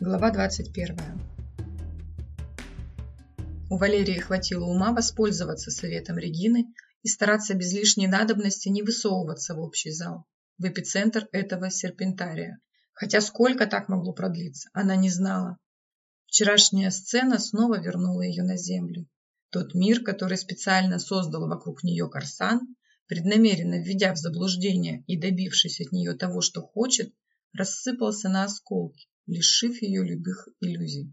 Глава 21. У Валерии хватило ума воспользоваться советом Регины и стараться без лишней надобности не высовываться в общий зал, в эпицентр этого серпентария. Хотя сколько так могло продлиться, она не знала. Вчерашняя сцена снова вернула ее на землю. Тот мир, который специально создал вокруг нее Корсан, преднамеренно введя в заблуждение и добившись от нее того, что хочет, рассыпался на осколки, лишив ее любых иллюзий.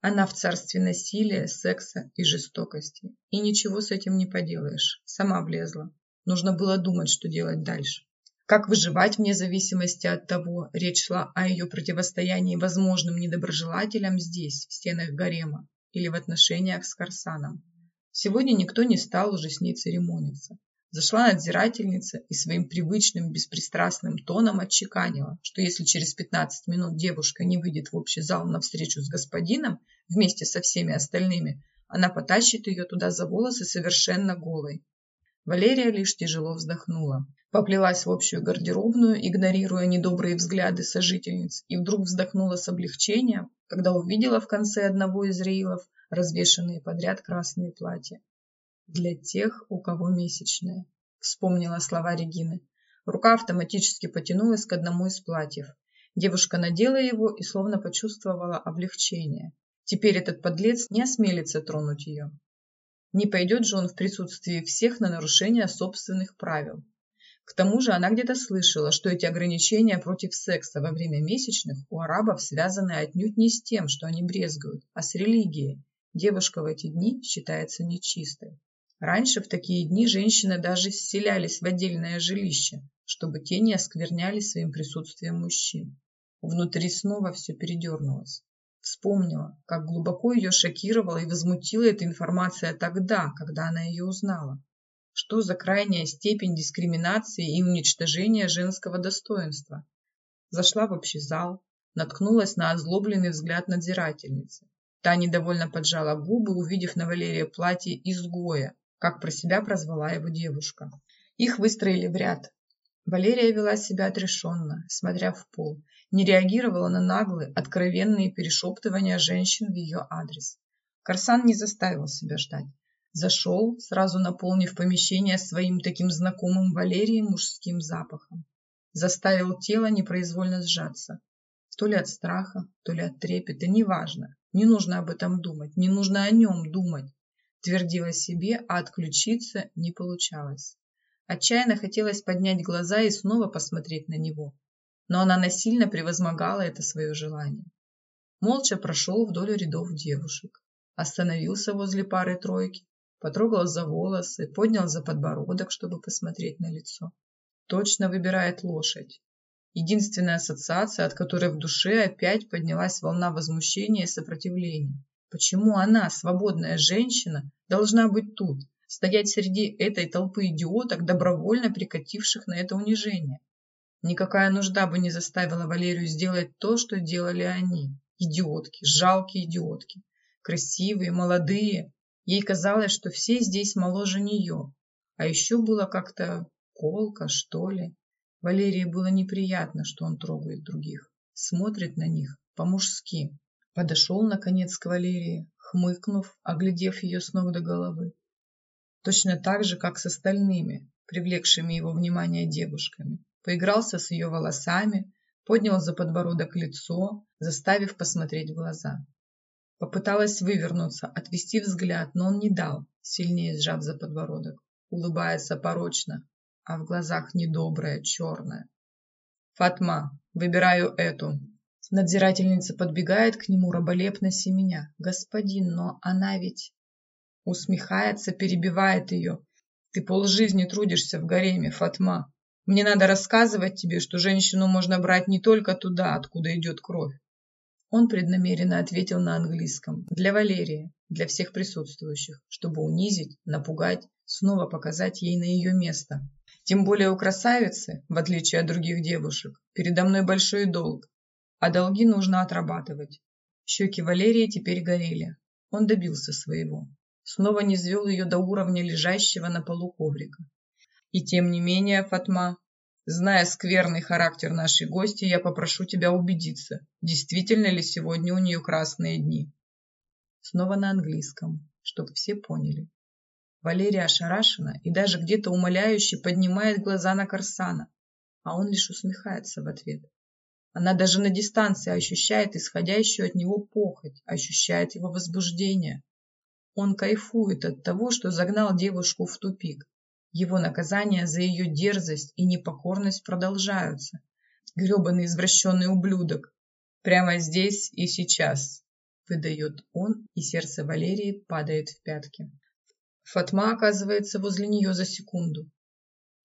Она в царстве насилия, секса и жестокости. И ничего с этим не поделаешь. Сама влезла. Нужно было думать, что делать дальше. Как выживать вне зависимости от того, речь шла о ее противостоянии возможным недоброжелателям здесь, в стенах гарема, или в отношениях с Корсаном. Сегодня никто не стал уже с ней церемониться. Зашла надзирательница и своим привычным беспристрастным тоном отчеканила, что если через 15 минут девушка не выйдет в общий зал на встречу с господином вместе со всеми остальными, она потащит ее туда за волосы совершенно голой. Валерия лишь тяжело вздохнула. Поплелась в общую гардеробную, игнорируя недобрые взгляды сожительниц, и вдруг вздохнула с облегчением, когда увидела в конце одного из реилов развешанные подряд красные платья для тех, у кого месячные. Вспомнила слова Регины. Рука автоматически потянулась к одному из платьев. Девушка надела его и словно почувствовала облегчение. Теперь этот подлец не осмелится тронуть ее. Не пойдет же он в присутствии всех на нарушение собственных правил. К тому же она где-то слышала, что эти ограничения против секса во время месячных у арабов связаны отнюдь не с тем, что они брезгуют, а с религией. Девушка в эти дни считается нечистой. Раньше в такие дни женщины даже селялись в отдельное жилище, чтобы те не оскверняли своим присутствием мужчин. Внутри снова все передернулось. Вспомнила, как глубоко ее шокировала и возмутила эта информация тогда, когда она ее узнала. Что за крайняя степень дискриминации и уничтожения женского достоинства? Зашла в общий зал, наткнулась на озлобленный взгляд надзирательницы. Та недовольно поджала губы, увидев на Валерии платье изгоя, как про себя прозвала его девушка. Их выстроили в ряд. Валерия вела себя отрешенно, смотря в пол, не реагировала на наглые, откровенные перешептывания женщин в ее адрес. Корсан не заставил себя ждать. Зашел, сразу наполнив помещение своим таким знакомым Валерии мужским запахом. Заставил тело непроизвольно сжаться. То ли от страха, то ли от трепета, неважно. Не нужно об этом думать, не нужно о нем думать твердила себе, а отключиться не получалось. Отчаянно хотелось поднять глаза и снова посмотреть на него, но она насильно превозмогала это свое желание. Молча прошел вдоль рядов девушек, остановился возле пары тройки, потрогал за волосы, поднял за подбородок, чтобы посмотреть на лицо. Точно выбирает лошадь. Единственная ассоциация, от которой в душе опять поднялась волна возмущения и сопротивления. Почему она, свободная женщина, должна быть тут, стоять среди этой толпы идиоток, добровольно прикативших на это унижение? Никакая нужда бы не заставила Валерию сделать то, что делали они. Идиотки, жалкие идиотки. Красивые, молодые. Ей казалось, что все здесь моложе нее. А еще было как-то колко, что ли. Валерии было неприятно, что он трогает других. Смотрит на них по-мужски. Подошел, наконец, к Валерии, хмыкнув, оглядев ее с ног до головы. Точно так же, как с остальными, привлекшими его внимание девушками. Поигрался с ее волосами, поднял за подбородок лицо, заставив посмотреть в глаза. Попыталась вывернуться, отвести взгляд, но он не дал, сильнее сжав за подбородок. Улыбается порочно, а в глазах недоброе, черное. «Фатма, выбираю эту», Надзирательница подбегает к нему, раболепно семеня. «Господин, но она ведь...» Усмехается, перебивает ее. «Ты полжизни трудишься в гареме, Фатма. Мне надо рассказывать тебе, что женщину можно брать не только туда, откуда идет кровь». Он преднамеренно ответил на английском. Для Валерии, для всех присутствующих, чтобы унизить, напугать, снова показать ей на ее место. Тем более у красавицы, в отличие от других девушек, передо мной большой долг а долги нужно отрабатывать. Щеки Валерии теперь горели. Он добился своего. Снова не свел ее до уровня лежащего на полу коврика. И тем не менее, Фатма, Зная скверный характер нашей гости, я попрошу тебя убедиться, действительно ли сегодня у нее красные дни. Снова на английском, чтобы все поняли. Валерия ошарашена и даже где-то умоляюще поднимает глаза на Корсана, а он лишь усмехается в ответ. Она даже на дистанции ощущает исходящую от него похоть, ощущает его возбуждение. Он кайфует от того, что загнал девушку в тупик, его наказания за ее дерзость и непокорность продолжаются. Гребаный извращенный ублюдок. Прямо здесь и сейчас, выдает он, и сердце Валерии падает в пятки. Фатма оказывается возле нее за секунду.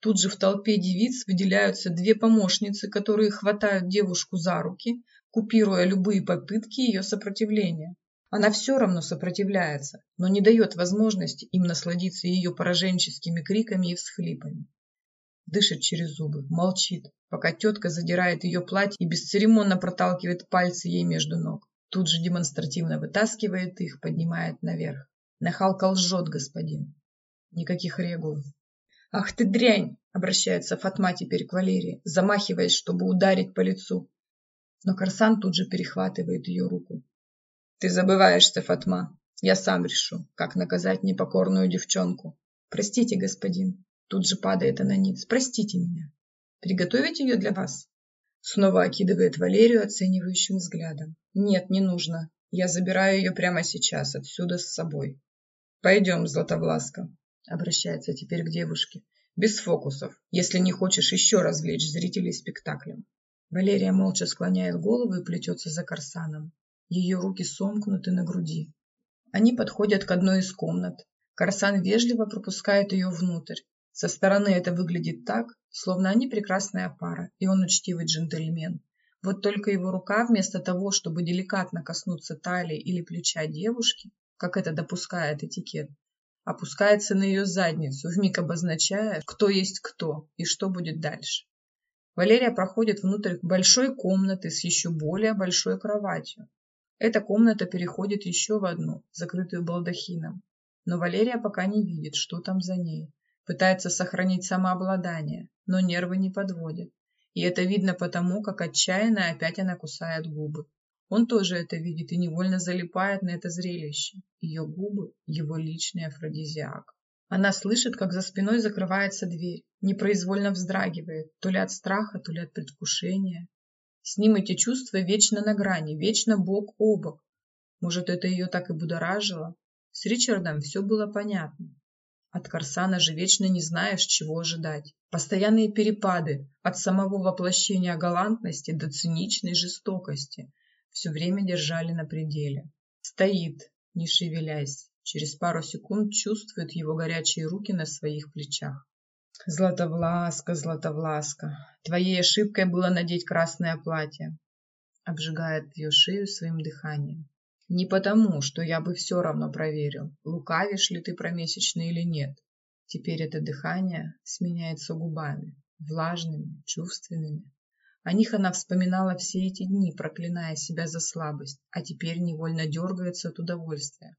Тут же в толпе девиц выделяются две помощницы, которые хватают девушку за руки, купируя любые попытки ее сопротивления. Она все равно сопротивляется, но не дает возможности им насладиться ее пораженческими криками и всхлипами. Дышит через зубы, молчит, пока тетка задирает ее платье и бесцеремонно проталкивает пальцы ей между ног. Тут же демонстративно вытаскивает их, поднимает наверх. Нахалка лжет, господин. Никаких регул. «Ах ты дрянь!» — обращается Фатма теперь к Валерии, замахиваясь, чтобы ударить по лицу. Но Корсан тут же перехватывает ее руку. Ты забываешься, Фатма. Я сам решу, как наказать непокорную девчонку. Простите, господин. Тут же падает она ниц. Простите меня. Приготовить ее для вас? Снова окидывает Валерию оценивающим взглядом. Нет, не нужно. Я забираю ее прямо сейчас, отсюда с собой. Пойдем, Златовласка. Обращается теперь к девушке. Без фокусов, если не хочешь еще развлечь зрителей спектаклем. Валерия молча склоняет голову и плетется за Корсаном. Ее руки сомкнуты на груди. Они подходят к одной из комнат. Карсан вежливо пропускает ее внутрь. Со стороны это выглядит так, словно они прекрасная пара, и он учтивый джентльмен. Вот только его рука, вместо того, чтобы деликатно коснуться талии или плеча девушки, как это допускает этикет, опускается на ее задницу, вмиг обозначая, кто есть кто и что будет дальше. Валерия проходит внутрь большой комнаты с еще более большой кроватью. Эта комната переходит еще в одну, закрытую балдахином. Но Валерия пока не видит, что там за ней. Пытается сохранить самообладание, но нервы не подводят. И это видно потому, как отчаянно опять она кусает губы. Он тоже это видит и невольно залипает на это зрелище. Ее губы – его личный афродизиак. Она слышит, как за спиной закрывается дверь, непроизвольно вздрагивает, то ли от страха, то ли от предвкушения. С ним эти чувства вечно на грани, вечно бок о бок. Может, это ее так и будоражило? С Ричардом все было понятно. От Корсана же вечно не знаешь, чего ожидать. Постоянные перепады от самого воплощения галантности до циничной жестокости все время держали на пределе. Стоит, не шевелясь. Через пару секунд чувствует его горячие руки на своих плечах. Златовласка, Златовласка, твоей ошибкой было надеть красное платье. Обжигает ее шею своим дыханием. Не потому, что я бы все равно проверил, лукавишь ли ты промесячно или нет. Теперь это дыхание сменяется губами, влажными, чувственными. О них она вспоминала все эти дни, проклиная себя за слабость, а теперь невольно дергается от удовольствия.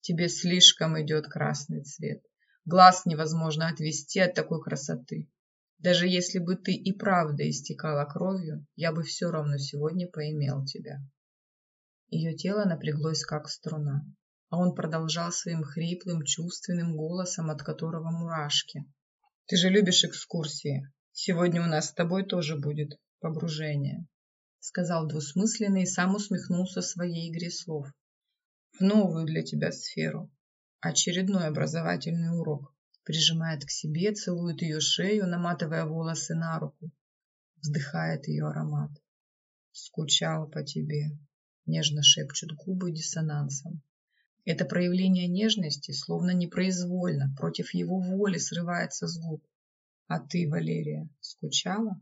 Тебе слишком идет красный цвет. Глаз невозможно отвести от такой красоты. Даже если бы ты и правда истекала кровью, я бы все равно сегодня поимел тебя. Ее тело напряглось, как струна, а он продолжал своим хриплым, чувственным голосом, от которого мурашки. Ты же любишь экскурсии. Сегодня у нас с тобой тоже будет погружение, сказал двусмысленно и сам усмехнулся своей игре слов. В новую для тебя сферу, Очередной образовательный урок. Прижимает к себе, целует ее шею, наматывая волосы на руку. Вздыхает ее аромат. Скучал по тебе. Нежно шепчут губы диссонансом. Это проявление нежности, словно непроизвольно, против его воли срывается с губ. А ты, Валерия, скучала?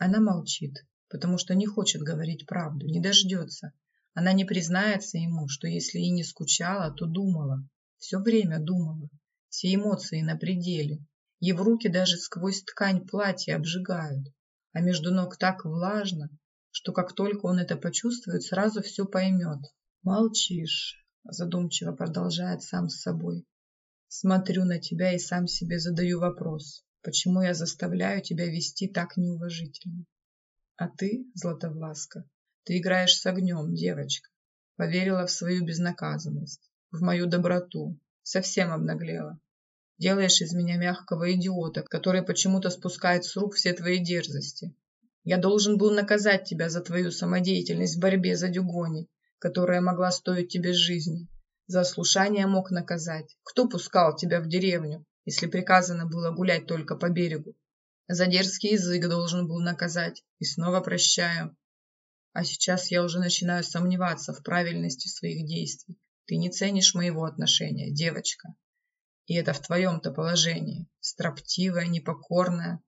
Она молчит, потому что не хочет говорить правду, не дождется. Она не признается ему, что если и не скучала, то думала, все время думала. Все эмоции на пределе. Его руки даже сквозь ткань платья обжигают. А между ног так влажно, что как только он это почувствует, сразу все поймет. «Молчишь», – задумчиво продолжает сам с собой. «Смотрю на тебя и сам себе задаю вопрос. Почему я заставляю тебя вести так неуважительно? А ты, Златовласка, ты играешь с огнем, девочка. Поверила в свою безнаказанность, в мою доброту, совсем обнаглела. Делаешь из меня мягкого идиота, который почему-то спускает с рук все твои дерзости. Я должен был наказать тебя за твою самодеятельность в борьбе за Дюгони, которая могла стоить тебе жизни. За ослушание мог наказать. Кто пускал тебя в деревню, если приказано было гулять только по берегу? За дерзкий язык должен был наказать. И снова прощаю. А сейчас я уже начинаю сомневаться в правильности своих действий. Ты не ценишь моего отношения, девочка. И это в твоем-то положении. Строптивая, непокорная.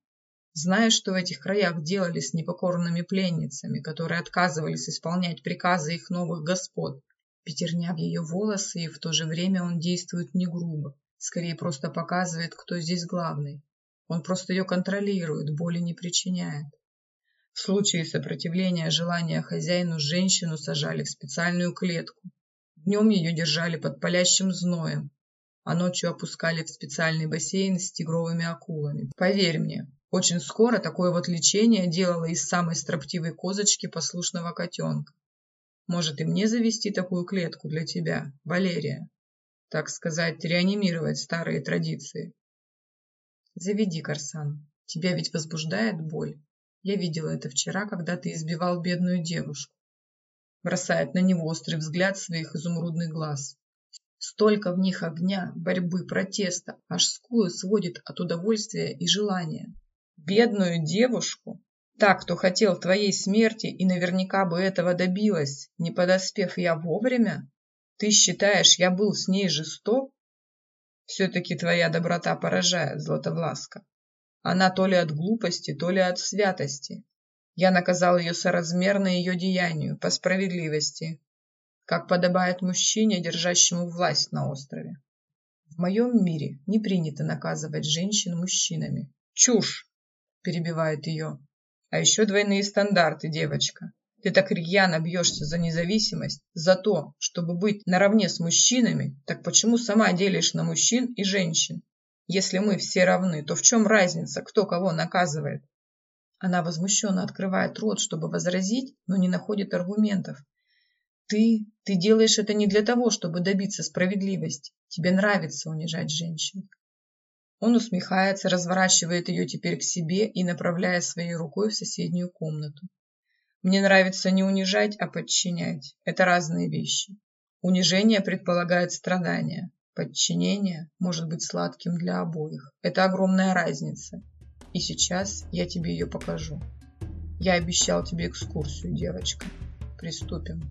Знаешь, что в этих краях делали с непокорными пленницами, которые отказывались исполнять приказы их новых господ? Пятерня в ее волосы, и в то же время он действует не грубо. Скорее просто показывает, кто здесь главный. Он просто ее контролирует, боли не причиняет. В случае сопротивления желания хозяину женщину сажали в специальную клетку. Днем ее держали под палящим зноем, а ночью опускали в специальный бассейн с тигровыми акулами. Поверь мне, очень скоро такое вот лечение делало из самой строптивой козочки послушного котенка. Может и мне завести такую клетку для тебя, Валерия? Так сказать, реанимировать старые традиции. Заведи, Корсан. Тебя ведь возбуждает боль. Я видела это вчера, когда ты избивал бедную девушку. Бросает на него острый взгляд своих изумрудных глаз. Столько в них огня, борьбы, протеста, аж скулы сводит от удовольствия и желания. Бедную девушку? Так, кто хотел твоей смерти и наверняка бы этого добилась, не подоспев я вовремя? Ты считаешь, я был с ней жесток? Все-таки твоя доброта поражает, Златовласка. Она то ли от глупости, то ли от святости. Я наказал ее соразмерно ее деянию, по справедливости, как подобает мужчине, держащему власть на острове. В моем мире не принято наказывать женщин мужчинами. Чушь! Перебивает ее. А еще двойные стандарты, девочка. Ты так рьяно бьешься за независимость, за то, чтобы быть наравне с мужчинами, так почему сама делишь на мужчин и женщин? Если мы все равны, то в чем разница, кто кого наказывает? Она возмущенно открывает рот, чтобы возразить, но не находит аргументов. Ты, ты делаешь это не для того, чтобы добиться справедливости. Тебе нравится унижать женщин. Он усмехается, разворачивает ее теперь к себе и направляя своей рукой в соседнюю комнату. Мне нравится не унижать, а подчинять. Это разные вещи. Унижение предполагает страдания. Подчинение может быть сладким для обоих. Это огромная разница. И сейчас я тебе ее покажу. Я обещал тебе экскурсию, девочка. Приступим.